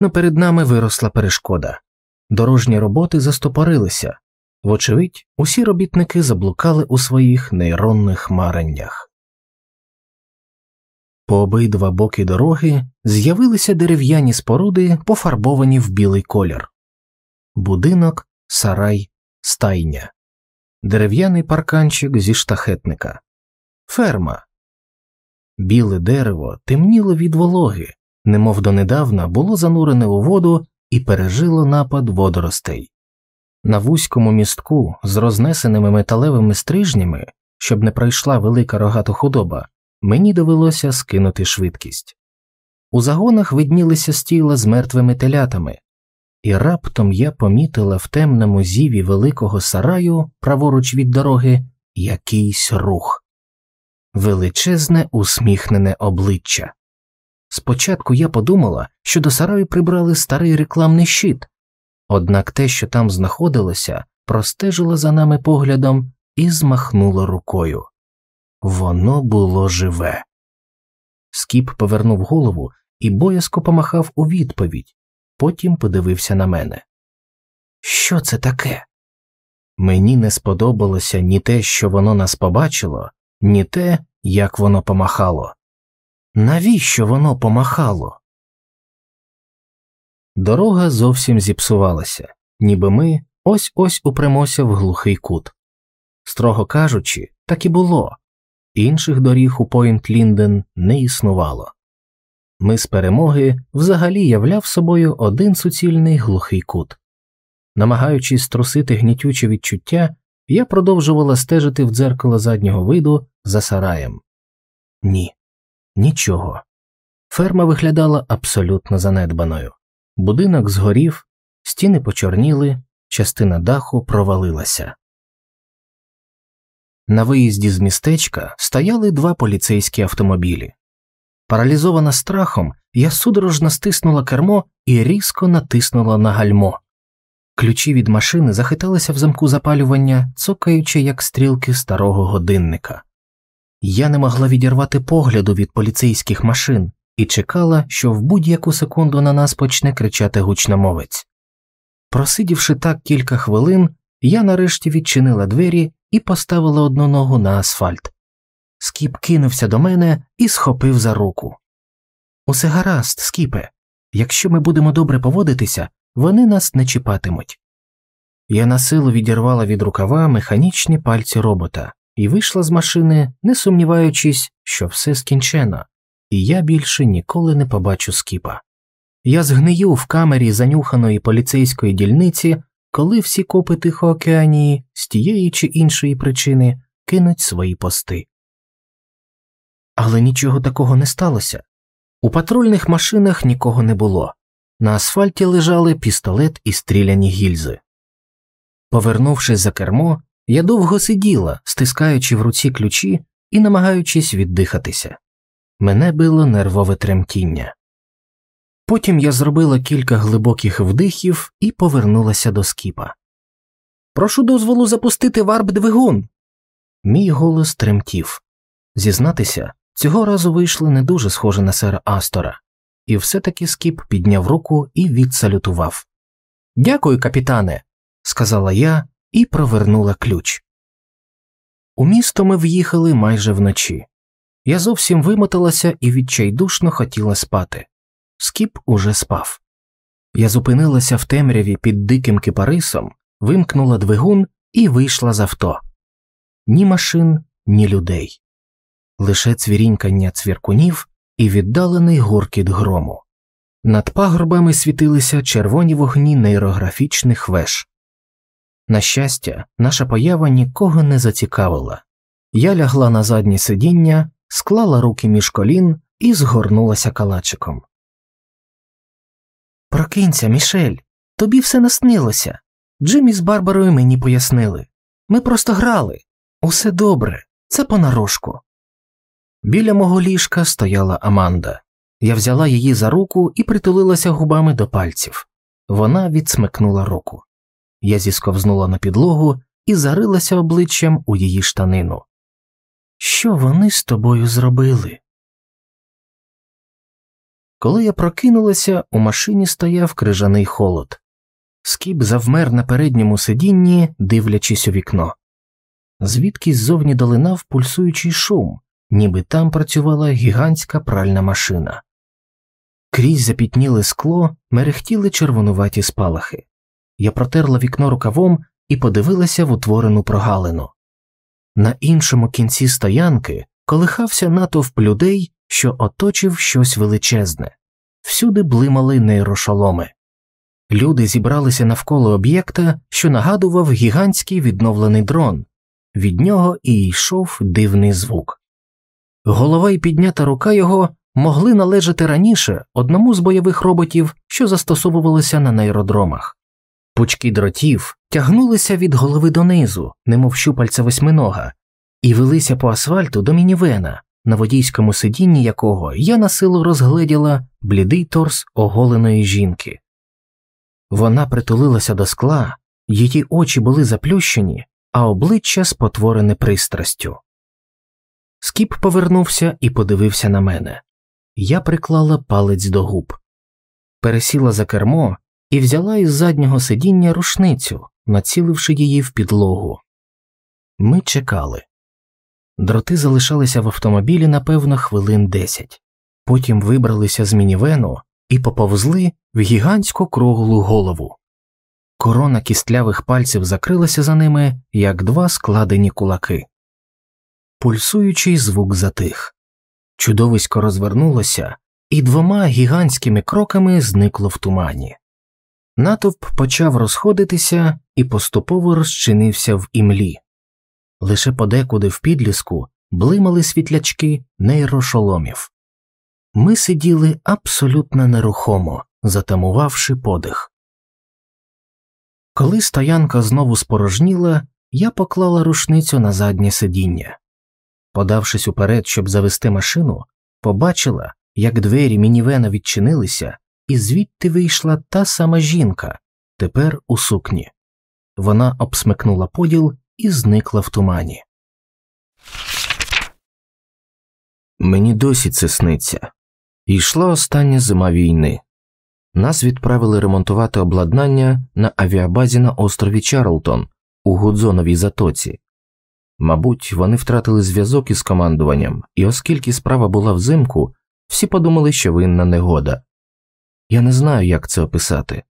но перед нами виросла перешкода. Дорожні роботи застопорилися. Вочевидь, усі робітники заблукали у своїх нейронних мареннях. По обидва боки дороги з'явилися дерев'яні споруди, пофарбовані в білий колір будинок, сарай, стайня, дерев'яний парканчик зі штахетника, ферма. Біле дерево темніло від вологи, немов донедавна було занурене у воду і пережило напад водоростей. На вузькому містку з рознесеними металевими стрижнями, щоб не пройшла велика рогата худоба, мені довелося скинути швидкість. У загонах виднілися стіла з мертвими телятами, і раптом я помітила в темному зіві великого сараю, праворуч від дороги, якийсь рух величезне усміхнене обличчя. Спочатку я подумала, що до сараю прибрали старий рекламний щит, однак те, що там знаходилося, простежило за нами поглядом і змахнуло рукою. Воно було живе. Скіп повернув голову і боязко помахав у відповідь, потім подивився на мене. Що це таке? Мені не сподобалося ні те, що воно нас побачило, ні те, як воно помахало. Навіщо воно помахало? Дорога зовсім зіпсувалася, ніби ми ось ось упремося в глухий кут. Строго кажучи, так і було інших доріг у Пойнт Лінден не існувало. Ми з перемоги взагалі являв собою один суцільний глухий кут. Намагаючись струсити гнітюче відчуття, я продовжувала стежити в дзеркало заднього виду за сараєм. Ні, нічого. Ферма виглядала абсолютно занедбаною. Будинок згорів, стіни почорніли, частина даху провалилася. На виїзді з містечка стояли два поліцейські автомобілі. Паралізована страхом, я судорожно стиснула кермо і різко натиснула на гальмо. Ключі від машини захиталися в замку запалювання, цокаючи, як стрілки старого годинника. Я не могла відірвати погляду від поліцейських машин і чекала, що в будь-яку секунду на нас почне кричати гучномовець. Просидівши так кілька хвилин, я нарешті відчинила двері і поставила одну ногу на асфальт. Скіп кинувся до мене і схопив за руку. Усе гаразд, скіпе. Якщо ми будемо добре поводитися, вони нас не чіпатимуть. Я на силу відірвала від рукава механічні пальці робота і вийшла з машини, не сумніваючись, що все скінчено, і я більше ніколи не побачу скіпа. Я згнию в камері занюханої поліцейської дільниці, коли всі копи Тихоокеанії з тієї чи іншої причини кинуть свої пости. Але нічого такого не сталося. У патрульних машинах нікого не було. На асфальті лежали пістолет і стріляні гільзи. Повернувшись за кермо, я довго сиділа, стискаючи в руці ключі і намагаючись віддихатися. Мене било нервове тремтіння. Потім я зробила кілька глибоких вдихів і повернулася до скіпа. Прошу дозволу запустити варп двигун. Мій голос тремтів. Зізнатися, цього разу вийшло не дуже схоже на сера Астора, і все таки скіп підняв руку і відсалютував. Дякую, капітане, сказала я і провернула ключ. У місто ми в'їхали майже вночі. Я зовсім вимоталася і відчайдушно хотіла спати. Скіп уже спав. Я зупинилася в темряві під диким кипарисом, вимкнула двигун і вийшла з авто. Ні машин, ні людей, лише цвірінькання цвіркунів і віддалений гуркіт грому. Над пагорбами світилися червоні вогні нейрографічних веж. На щастя, наша поява нікого не зацікавила. Я лягла на заднє сидіння, склала руки між колін і згорнулася калачиком. Прокинься, Мішель, тобі все наснилося. Джиммі з Барбарою мені пояснили. Ми просто грали. Усе добре, це понарошку. Біля мого ліжка стояла Аманда. Я взяла її за руку і притулилася губами до пальців. Вона відсмикнула руку. Я зісковзнула на підлогу і зарилася обличчям у її штанину. Що вони з тобою зробили? Коли я прокинулася, у машині стояв крижаний холод. Скіп завмер на передньому сидінні, дивлячись у вікно. Звідки ззовні долинав пульсуючий шум, ніби там працювала гігантська пральна машина. Крізь запітніле скло мерехтіли червонуваті спалахи. Я протерла вікно рукавом і подивилася в утворену прогалину. На іншому кінці стоянки колихався натовп людей, що оточив щось величезне, всюди блимали нейрошоломи. Люди зібралися навколо об'єкта, що нагадував гігантський відновлений дрон, від нього і йшов дивний звук. Голова і піднята рука його могли належати раніше одному з бойових роботів, що застосовувалися на нейродромах. Пучки дротів тягнулися від голови донизу, немов щупальця восьминога, і велися по асфальту до мінівена, на водійському сидінні якого я на силу розгледіла блідий торс оголеної жінки. Вона притулилася до скла, її очі були заплющені, а обличчя спотворене пристрастю. Скіп повернувся і подивився на мене. Я приклала палець до губ, пересіла за кермо і взяла із заднього сидіння рушницю, націливши її в підлогу. Ми чекали. Дроти залишалися в автомобілі, напевно, хвилин десять, потім вибралися з мінівену і поповзли в гігантську круглу голову. Корона кістлявих пальців закрилася за ними, як два складені кулаки. Пульсуючий звук затих. Чудовисько розвернулося і двома гігантськими кроками зникло в тумані. Натовп почав розходитися і поступово розчинився в імлі. Лише подекуди в підліску блимали світлячки нейрошоломів. Ми сиділи абсолютно нерухомо, затамувавши подих. Коли стоянка знову спорожніла, я поклала рушницю на заднє сидіння. Подавшись уперед, щоб завести машину, побачила, як двері мінівена відчинилися, і звідти вийшла та сама жінка, тепер у сукні. Вона обсмикнула поділ і зникла в тумані. Мені досі це сниться. Йшла остання зима війни. Нас відправили ремонтувати обладнання на авіабазі на острові Чарлтон у Гудзоновій затоці. Мабуть, вони втратили зв'язок із командуванням, і оскільки справа була взимку, всі подумали, що винна негода. Я не знаю, як це описати,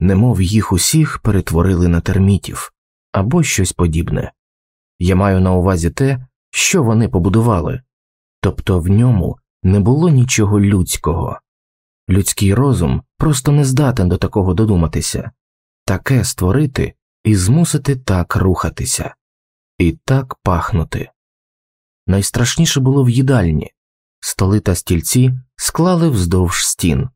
немов їх усіх перетворили на термітів або щось подібне. Я маю на увазі те, що вони побудували, тобто в ньому не було нічого людського. Людський розум просто не здатен до такого додуматися, таке створити і змусити так рухатися, і так пахнути. Найстрашніше було в їдальні столи та стільці склали вздовж стін,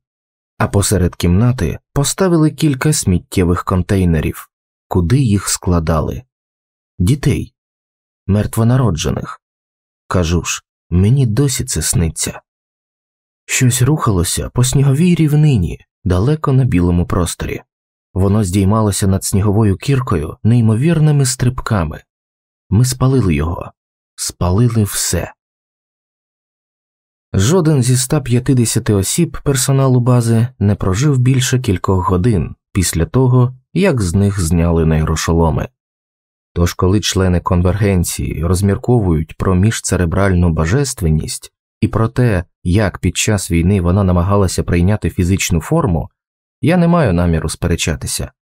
а посеред кімнати поставили кілька сміттєвих контейнерів, куди їх складали дітей, мертвонароджених. Кажу ж, мені досі це сниться. Щось рухалося по сніговій рівнині далеко на білому просторі. Воно здіймалося над сніговою кіркою неймовірними стрибками. Ми спалили його, спалили все. Жоден зі 150 осіб персоналу бази не прожив більше кількох годин після того, як з них зняли нейрошоломи. Тож, коли члени конвергенції розмірковують про міжцеребральну божественність і про те, як під час війни вона намагалася прийняти фізичну форму, я не маю наміру сперечатися.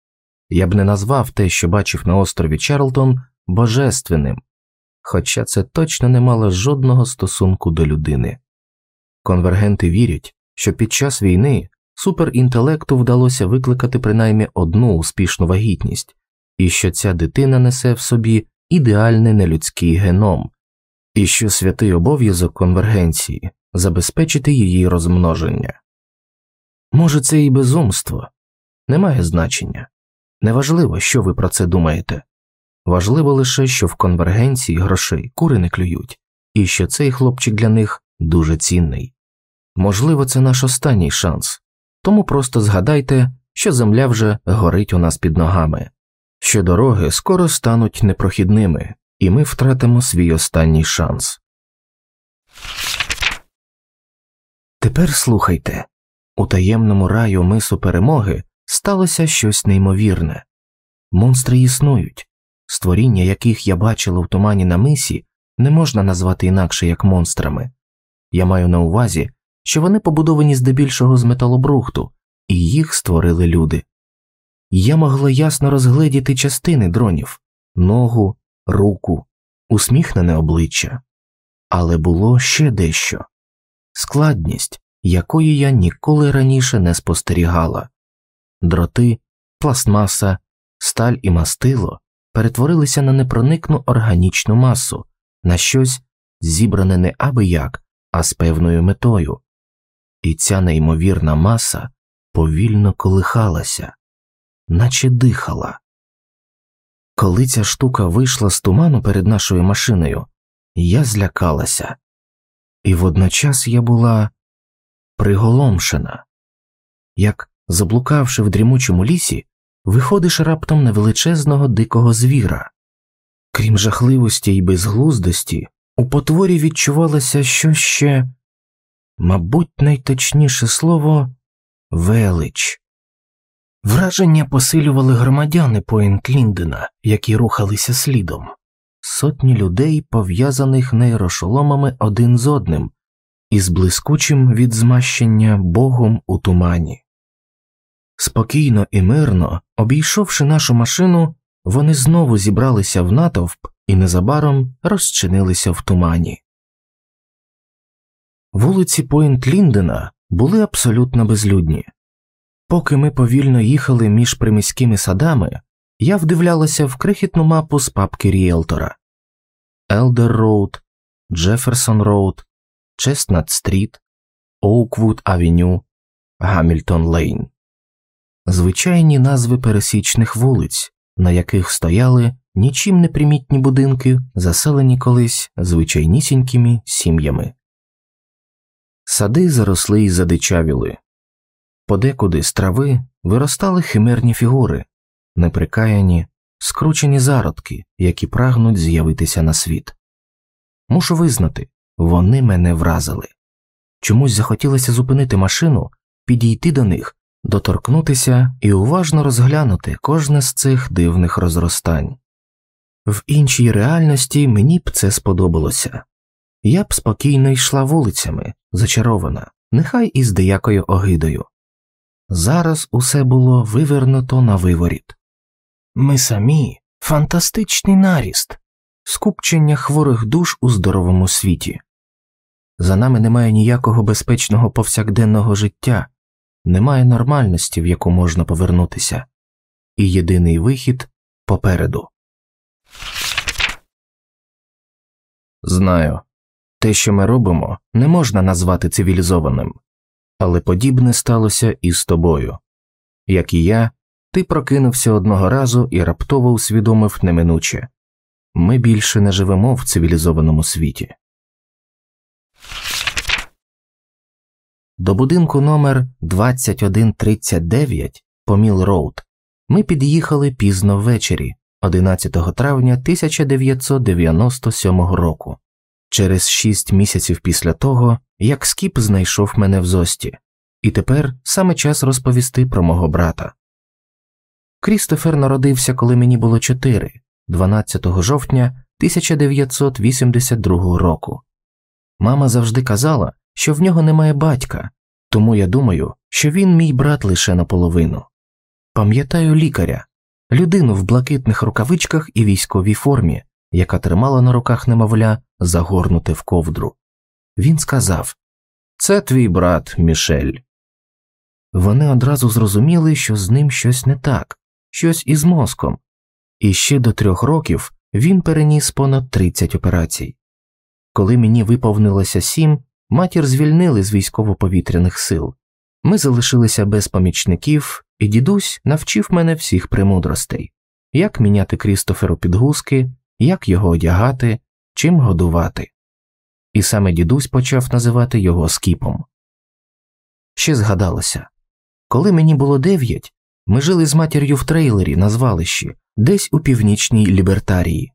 Я б не назвав те, що бачив на острові Чарлтон, божественним, хоча це точно не мало жодного стосунку до людини. Конвергенти вірять, що під час війни суперінтелекту вдалося викликати принаймні одну успішну вагітність, і що ця дитина несе в собі ідеальний нелюдський геном, і що святий обов'язок конвергенції забезпечити її розмноження. Може, це і безумство, немає значення. Неважливо, що ви про це думаєте. Важливо лише, що в конвергенції грошей кури не клюють, і що цей хлопчик для них дуже цінний. Можливо, це наш останній шанс, тому просто згадайте, що земля вже горить у нас під ногами, що дороги скоро стануть непрохідними, і ми втратимо свій останній шанс. Тепер слухайте У таємному раю мису перемоги сталося щось неймовірне. Монстри існують, створіння, яких я бачила в тумані на мисі, не можна назвати інакше як монстрами. Я маю на увазі, що вони побудовані здебільшого з металобрухту, і їх створили люди. Я могла ясно розгледіти частини дронів ногу, руку, усміхнене обличчя, але було ще дещо. Складність, якої я ніколи раніше не спостерігала. Дроти, пластмаса, сталь і мастило перетворилися на непроникну органічну масу, на щось зібране не аби як, а з певною метою, і ця неймовірна маса повільно колихалася, наче дихала. Коли ця штука вийшла з туману перед нашою машиною, я злякалася, і водночас я була приголомшена, як, заблукавши в дрімучому лісі, виходиш раптом на величезного дикого звіра. Крім жахливості і безглуздості, у потворі відчувалося що ще, мабуть, найточніше слово велич. Враження посилювали громадяни Пойнт Ліндена, які рухалися слідом, сотні людей, пов'язаних нейрошоломами один з одним, із блискучим від змащення Богом у тумані. Спокійно і мирно, обійшовши нашу машину, вони знову зібралися в натовп і незабаром розчинилися в тумані. Вулиці Пойнт Ліндена були абсолютно безлюдні. Поки ми повільно їхали між приміськими садами, я вдивлялася в крихітну мапу з папки ріелтора Елдер Роуд, Джеферсон Роуд, Честнат Стріт, Оуквуд Авеню, Гамільтон Лейн, звичайні назви пересічних вулиць, на яких стояли нічим не примітні будинки, заселені колись звичайнісінькими сім'ями. Сади заросли й задичавіли, подекуди з трави виростали химерні фігури, неприкаяні, скручені зародки, які прагнуть з'явитися на світ. Мушу визнати, вони мене вразили. Чомусь захотілося зупинити машину, підійти до них, доторкнутися і уважно розглянути кожне з цих дивних розростань. В іншій реальності мені б це сподобалося. Я б спокійно йшла вулицями, зачарована, нехай і з деякою огидою. Зараз усе було вивернуто на виворіт. Ми самі фантастичний наріст, скупчення хворих душ у здоровому світі. За нами немає ніякого безпечного повсякденного життя, немає нормальності, в яку можна повернутися, і єдиний вихід попереду. Знаю, те, що ми робимо, не можна назвати цивілізованим, але подібне сталося і з тобою. Як і я, ти прокинувся одного разу і раптово усвідомив неминуче ми більше не живемо в цивілізованому світі. До будинку номер 2139 по Міл Роуд ми під'їхали пізно ввечері, 11 травня 1997 року, через шість місяців після того, як Скіп знайшов мене в Зості, і тепер саме час розповісти про мого брата. Крістофер народився, коли мені було 4, 12 жовтня 1982 року. Мама завжди казала, що в нього немає батька, тому я думаю, що він мій брат лише наполовину. Пам'ятаю лікаря, людину в блакитних рукавичках і військовій формі, яка тримала на руках немовля, загорнуте в ковдру. Він сказав Це твій брат Мішель. Вони одразу зрозуміли, що з ним щось не так, щось із мозком, і ще до трьох років він переніс понад 30 операцій. Коли мені виповнилося сім, матір звільнили з військово-повітряних сил. Ми залишилися без помічників, і дідусь навчив мене всіх премудростей як міняти Крістоферу підгузки, як його одягати, чим годувати. І саме дідусь почав називати його скіпом. Ще згадалося коли мені було дев'ять, ми жили з матір'ю в трейлері на звалищі, десь у північній лібертарії.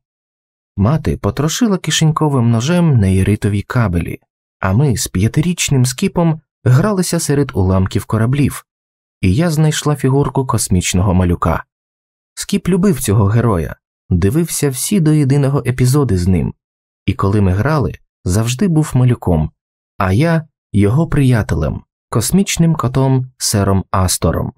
Мати потрошила кишеньковим ножем неєритові кабелі, а ми з п'ятирічним скіпом гралися серед уламків кораблів, і я знайшла фігурку космічного малюка. Скіп любив цього героя, дивився всі до єдиного епізоди з ним, і коли ми грали, завжди був малюком, а я його приятелем, космічним котом Сером Астором.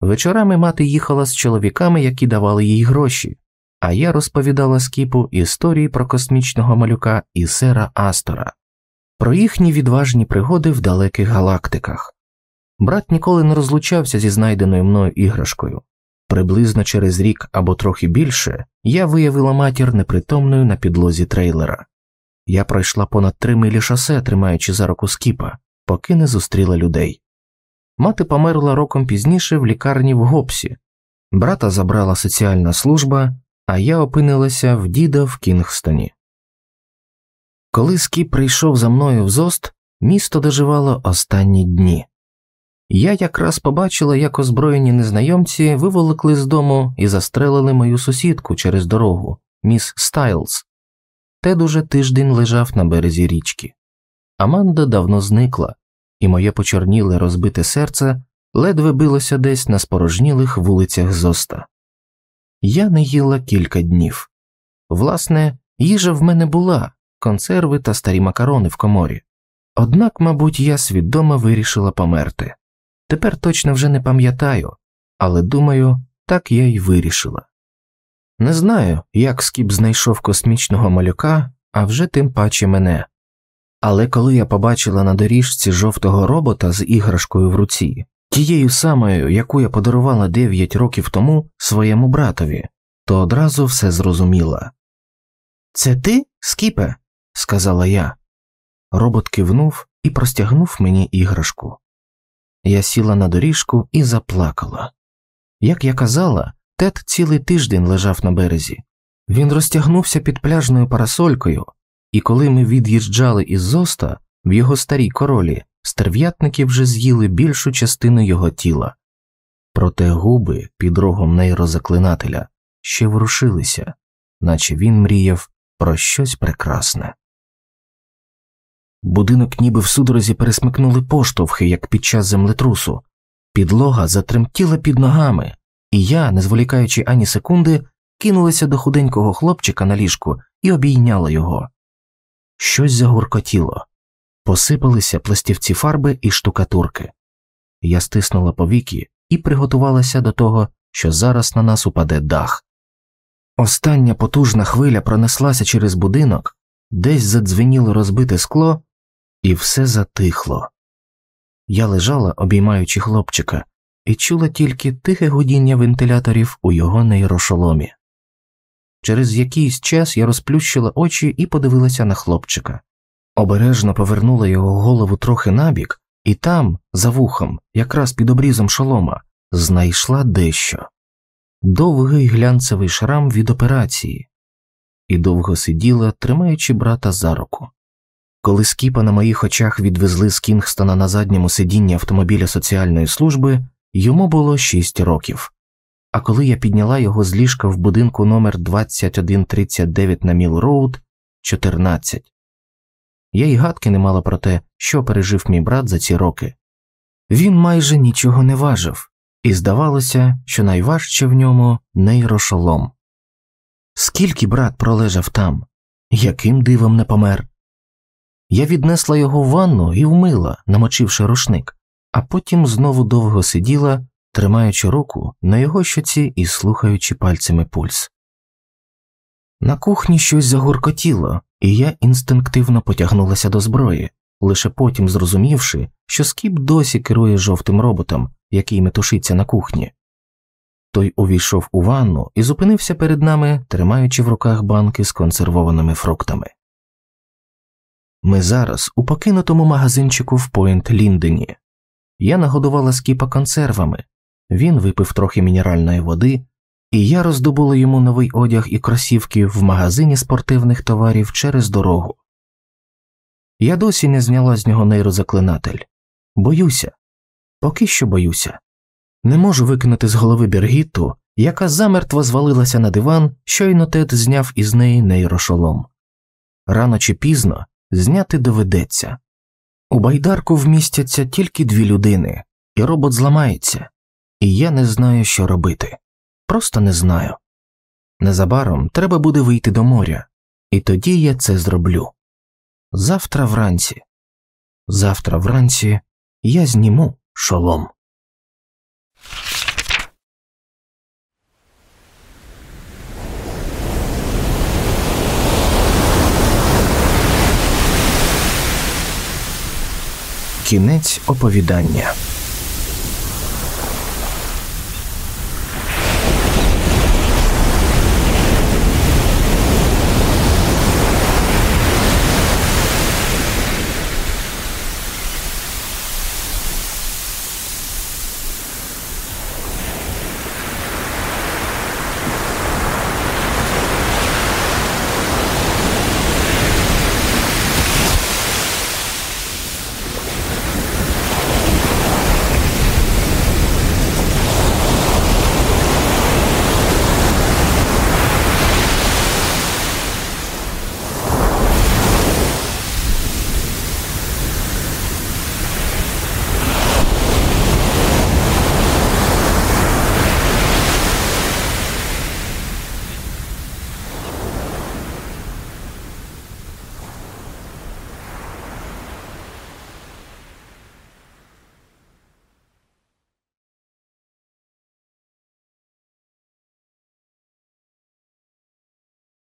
Вечорами мати їхала з чоловіками, які давали їй гроші, а я розповідала скіпу історії про космічного малюка і сера Астора, про їхні відважні пригоди в далеких галактиках. Брат ніколи не розлучався зі знайденою мною іграшкою. Приблизно через рік або трохи більше я виявила матір непритомною на підлозі трейлера. Я пройшла понад три милі шосе, тримаючи за руку скіпа, поки не зустріла людей. Мати померла роком пізніше в лікарні в Гопсі, брата забрала соціальна служба, а я опинилася в діда в Кінгстоні. Коли скіп прийшов за мною в зост, місто доживало останні дні. Я якраз побачила, як озброєні незнайомці виволокли з дому і застрелили мою сусідку через дорогу, міс Стайлз. Тед уже тиждень лежав на березі річки. Аманда давно зникла, і моє почорніле розбите серце ледве билося десь на спорожнілих вулицях зоста. Я не їла кілька днів. Власне, їжа в мене була консерви та старі макарони в коморі. Однак, мабуть, я свідомо вирішила померти. Тепер точно вже не пам'ятаю, але думаю, так я й вирішила. Не знаю, як скіп знайшов космічного малюка, а вже тим паче мене. Але коли я побачила на доріжці жовтого робота з іграшкою в руці, тією самою, яку я подарувала дев'ять років тому своєму братові, то одразу все зрозуміла. Це ти, скіпе? сказала я. Робот кивнув і простягнув мені іграшку. Я сіла на доріжку і заплакала. Як я казала, тет цілий тиждень лежав на березі. Він розтягнувся під пляжною парасолькою, і коли ми від'їжджали із зоста в його старій королі, стерв'ятники вже з'їли більшу частину його тіла. Проте губи під рогом нейрозаклинателя ще ворушилися, наче він мріяв про щось прекрасне. Будинок ніби в судорозі пересмикнули поштовхи, як під час землетрусу, підлога затремтіла під ногами, і я, не зволікаючи ані секунди, кинулася до худенького хлопчика на ліжку і обійняла його. Щось загуркотіло, посипалися пластівці фарби і штукатурки. Я стиснула повіки і приготувалася до того, що зараз на нас упаде дах. Остання потужна хвиля пронеслася через будинок, десь задзвеніло розбите скло, і все затихло. Я лежала, обіймаючи хлопчика, і чула тільки тихе гудіння вентиляторів у його нейрошоломі. Через якийсь час я розплющила очі і подивилася на хлопчика, обережно повернула його голову трохи набік, і там, за вухом, якраз під обрізом шолома, знайшла дещо довгий глянцевий шрам від операції, і довго сиділа, тримаючи брата за руку. Коли Скіпа на моїх очах відвезли з Кінгстона на задньому сидінні автомобіля соціальної служби, йому було шість років. А коли я підняла його з ліжка в будинку номер 2139 на Міл Роуд 14. Я й гадки не мала про те, що пережив мій брат за ці роки. Він майже нічого не важив, і здавалося, що найважче в ньому нейрошолом. Скільки брат пролежав там, яким дивом не помер? Я віднесла його в ванну і вмила, намочивши рушник, а потім знову довго сиділа, тримаючи руку на його щоці і слухаючи пальцями пульс. На кухні щось загуркотіло, і я інстинктивно потягнулася до зброї, лише потім зрозумівши, що скіп досі керує жовтим роботом, який метушиться на кухні. Той увійшов у ванну і зупинився перед нами, тримаючи в руках банки з консервованими фруктами. Ми зараз у покинутому магазинчику в Пойнт Ліндені. Я нагодувала скіпа консервами, він випив трохи мінеральної води, і я роздобула йому новий одяг і кросівки в магазині спортивних товарів через дорогу. Я досі не зняла з нього нейрозаклинатель. Боюся, поки що боюся. Не можу викинути з голови Бергітту, яка замертво звалилася на диван, щойно Тед зняв із неї нейрошолом. Рано чи пізно зняти доведеться. У байдарку вмістяться тільки дві людини, і робот зламається, і я не знаю, що робити. Просто не знаю. Незабаром треба буде вийти до моря, і тоді я це зроблю. Завтра вранці. Завтра вранці я зніму шолом. Кінець оповідання.